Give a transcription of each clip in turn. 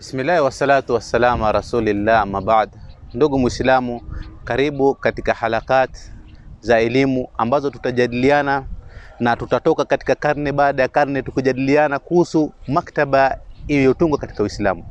Bismillahi wassalatu wassalamu ala rasulillah, amma. Ndugu Muislamu, karibu katika halakat za elimu ambazo tutajadiliana na tutatoka katika karne baada ya karne tukijadiliana kuhusu maktaba iliyotungwa katika Uislamu.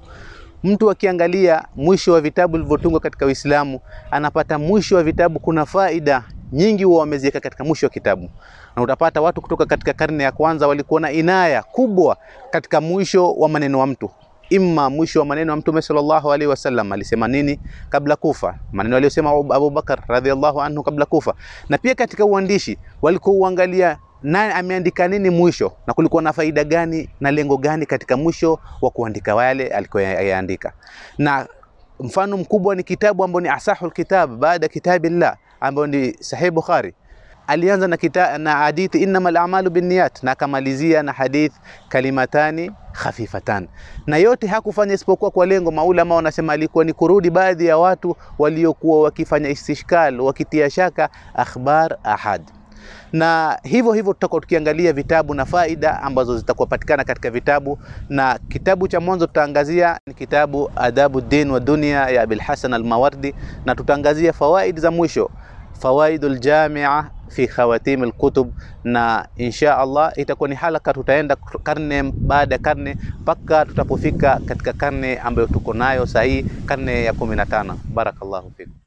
Mtu akiangalia mwisho wa vitabu vilivyotungwa katika Uislamu anapata mwisho wa vitabu kuna faida nyingi huwa wameziweka katika mwisho wa kitabu, na utapata watu kutoka katika karne ya kwanza walikuwa na inaya kubwa katika mwisho wa maneno wa mtu Imma mwisho wa maneno ya Mtume sallallahu alaihi wasallam alisema nini? Kabla kufa, maneno aliyosema Abu Bakar radhiallahu anhu kabla kufa, na pia katika uandishi walikuwa uangalia nani ameandika nini mwisho, na kulikuwa na faida gani na lengo gani katika mwisho wa kuandika wale alikoyaandika. Na mfano mkubwa ni kitabu ambao ni asahul kitab baada kitabillah ambao ni Sahih Bukhari alianza na, kita, na hadithi innamal a'malu binniyat na akamalizia na hadith kalimatani khafifatan, na yote hakufanya isipokuwa kwa lengo. Maulama wanasema alikuwa ni kurudi baadhi ya watu waliokuwa wakifanya istishkal, wakitia shaka akhbar ahad. Na hivyo hivyo tutakuwa tukiangalia vitabu na faida ambazo zitakuwa patikana katika vitabu, na kitabu cha mwanzo tutaangazia ni kitabu Adabu Din wa Dunia ya Abil Hasan Al-Mawardi, na tutaangazia fawaid za mwisho fawaidul jamia fi khawatim alkutub, na insha Allah itakuwa ni halaka, tutaenda karne baada ya karne mpaka tutapofika katika karne ambayo tuko nayo sahii, karne ya 15. Barakallahu fikum.